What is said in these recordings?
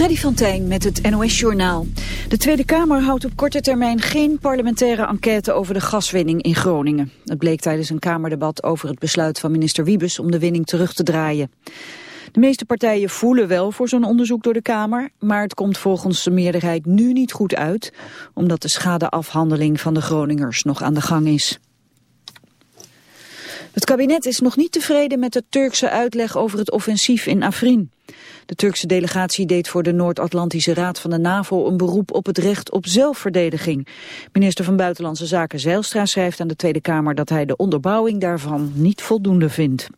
Freddy van Tijn met het NOS-journaal. De Tweede Kamer houdt op korte termijn geen parlementaire enquête over de gaswinning in Groningen. Het bleek tijdens een Kamerdebat over het besluit van minister Wiebes om de winning terug te draaien. De meeste partijen voelen wel voor zo'n onderzoek door de Kamer, maar het komt volgens de meerderheid nu niet goed uit, omdat de schadeafhandeling van de Groningers nog aan de gang is. Het kabinet is nog niet tevreden met de Turkse uitleg over het offensief in Afrin. De Turkse delegatie deed voor de Noord-Atlantische Raad van de NAVO een beroep op het recht op zelfverdediging. Minister van Buitenlandse Zaken Zeilstra schrijft aan de Tweede Kamer dat hij de onderbouwing daarvan niet voldoende vindt.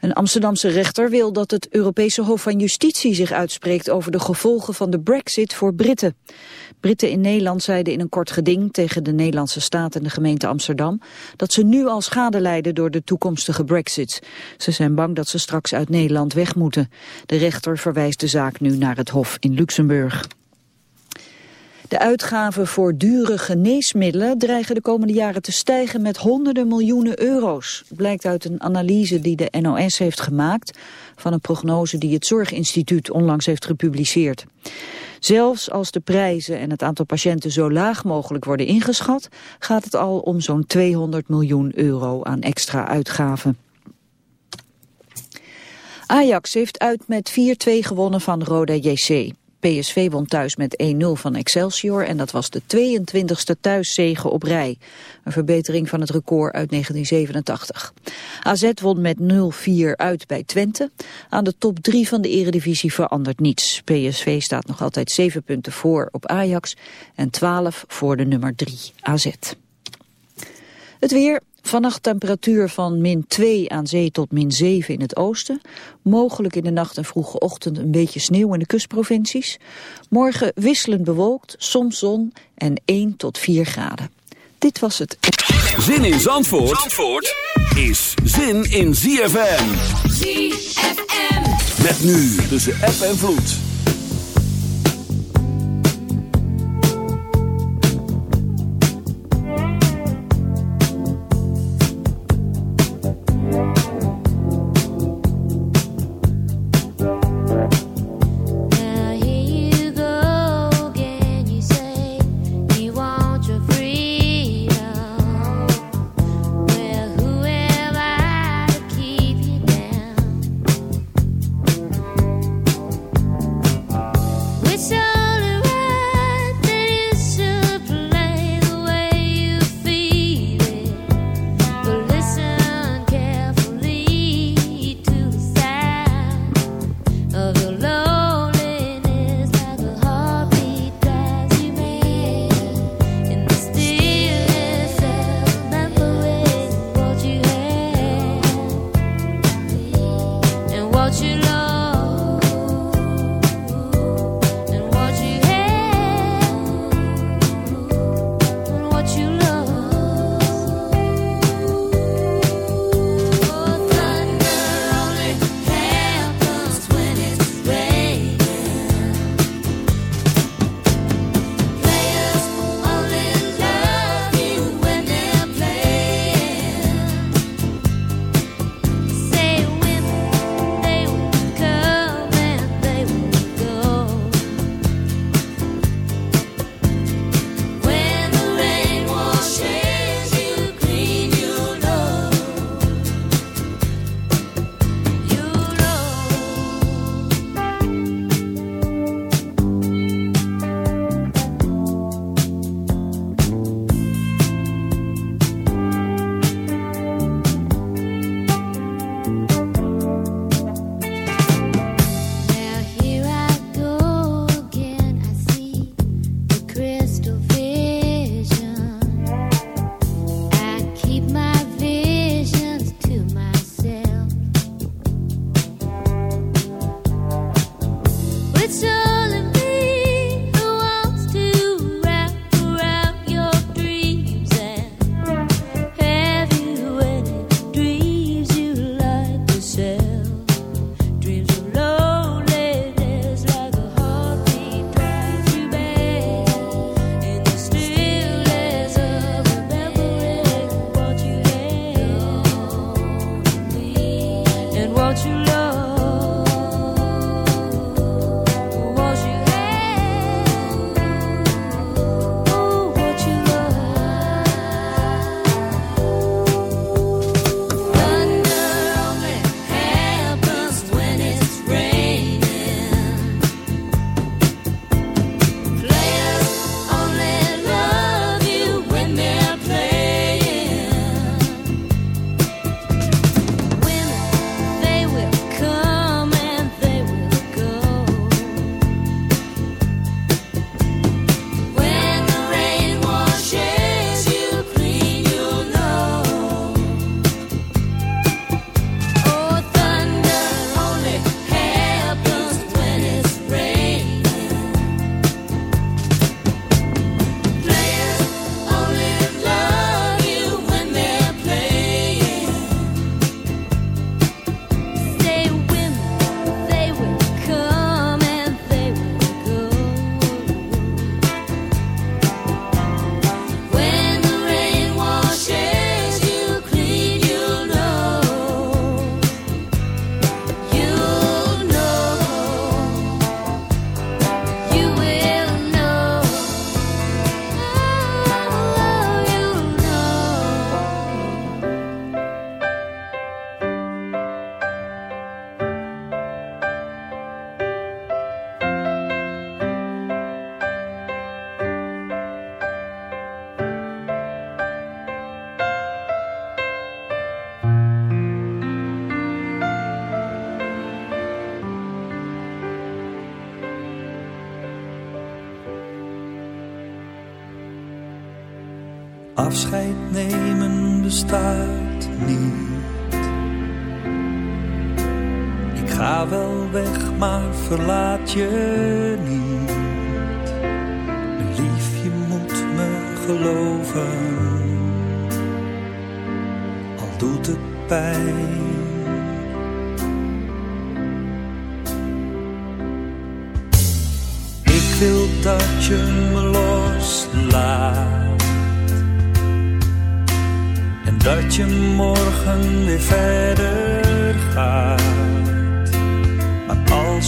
Een Amsterdamse rechter wil dat het Europese Hof van Justitie zich uitspreekt over de gevolgen van de brexit voor Britten. Britten in Nederland zeiden in een kort geding tegen de Nederlandse staat en de gemeente Amsterdam dat ze nu al schade lijden door de toekomstige brexit. Ze zijn bang dat ze straks uit Nederland weg moeten. De rechter verwijst de zaak nu naar het Hof in Luxemburg. De uitgaven voor dure geneesmiddelen dreigen de komende jaren te stijgen met honderden miljoenen euro's. Blijkt uit een analyse die de NOS heeft gemaakt van een prognose die het Zorginstituut onlangs heeft gepubliceerd. Zelfs als de prijzen en het aantal patiënten zo laag mogelijk worden ingeschat, gaat het al om zo'n 200 miljoen euro aan extra uitgaven. Ajax heeft uit met 4-2 gewonnen van Roda JC. PSV won thuis met 1-0 van Excelsior en dat was de 22e thuiszege op rij. Een verbetering van het record uit 1987. AZ won met 0-4 uit bij Twente. Aan de top 3 van de eredivisie verandert niets. PSV staat nog altijd 7 punten voor op Ajax en 12 voor de nummer 3 AZ. Het weer, Vannacht temperatuur van min 2 aan zee tot min 7 in het oosten. Mogelijk in de nacht en vroege ochtend een beetje sneeuw in de kustprovincies. Morgen wisselend bewolkt, soms zon en 1 tot 4 graden. Dit was het. Zin in Zandvoort, Zandvoort is zin in ZFM. ZFM. Met nu tussen app en vloed. staat niet. Ik ga wel weg, maar verlaat je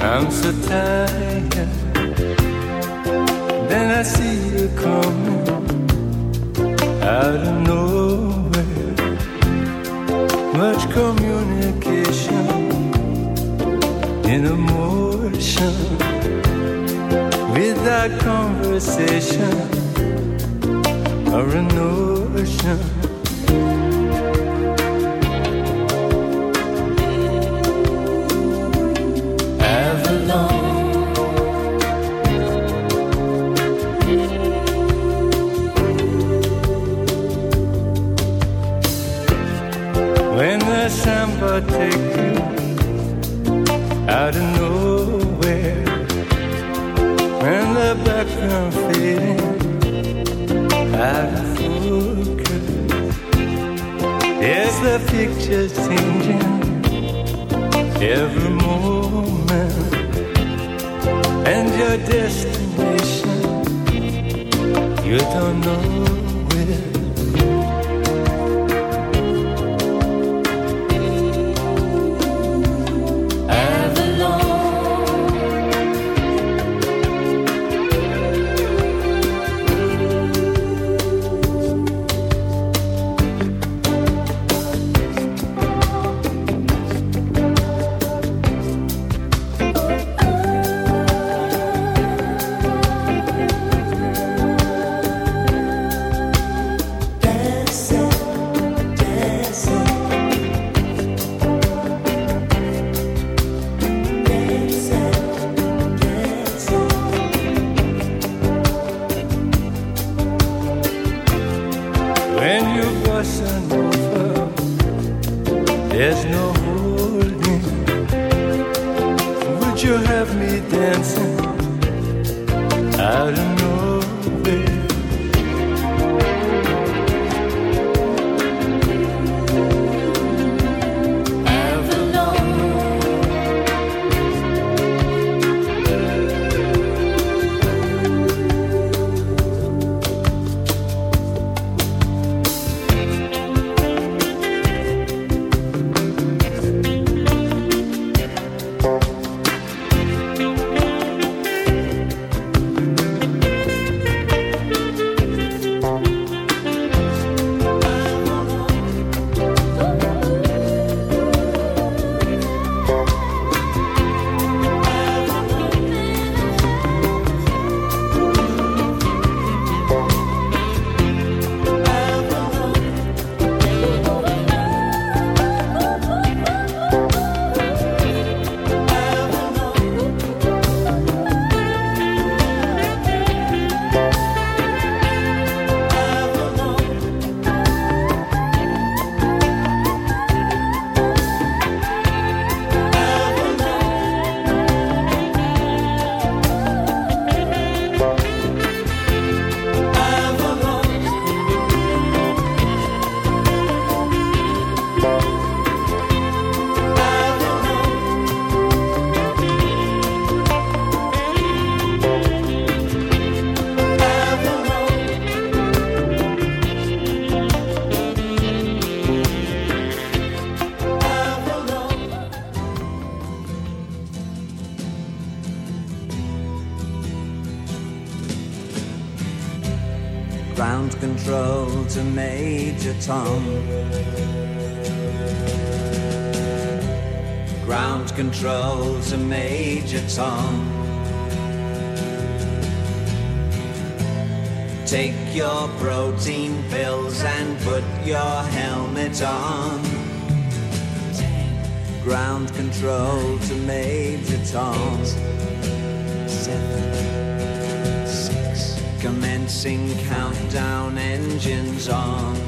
I'm so tired. Then I see you coming out of nowhere. Much communication in emotion without conversation or a notion. Picture's changing every moment, and your destination you don't know. Ground control to Major Tom. Take your protein pills and put your helmet on. Ground control to Major Tom. Seven, six. Commencing countdown engines on.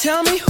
Tell me who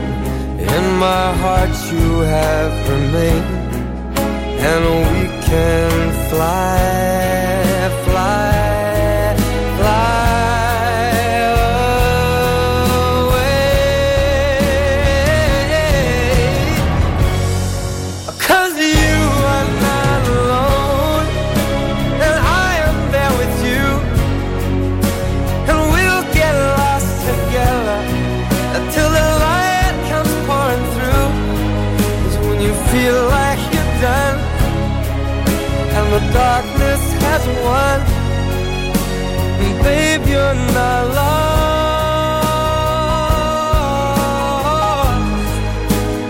In my heart, you have remained, and we can fly, darkness has won, and babe, you're not lost.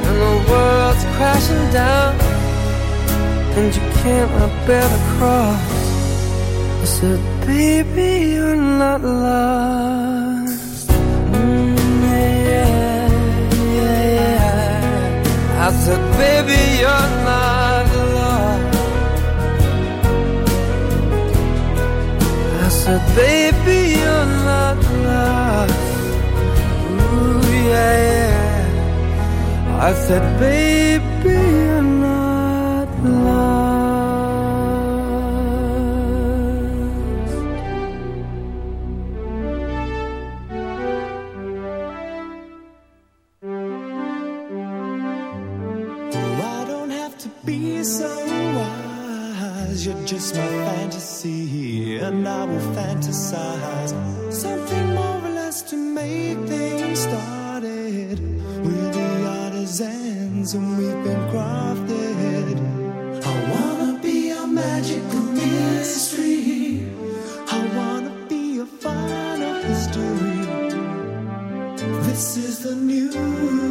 And the world's crashing down, and you can't bear the cross. I said, baby, you're not lost. Mm, yeah, yeah, yeah. I said, baby, you're said, baby, you're not lost. Ooh, yeah, yeah. I said, baby, you're not lost. I don't have to be so wise. You're just my fantasy, and I will fantasize something more or less to make things started. We're the artisans, and we've been crafted. I wanna be a magical mystery. I wanna be a final history. This is the news.